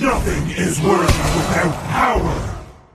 Nothing is worthy without power.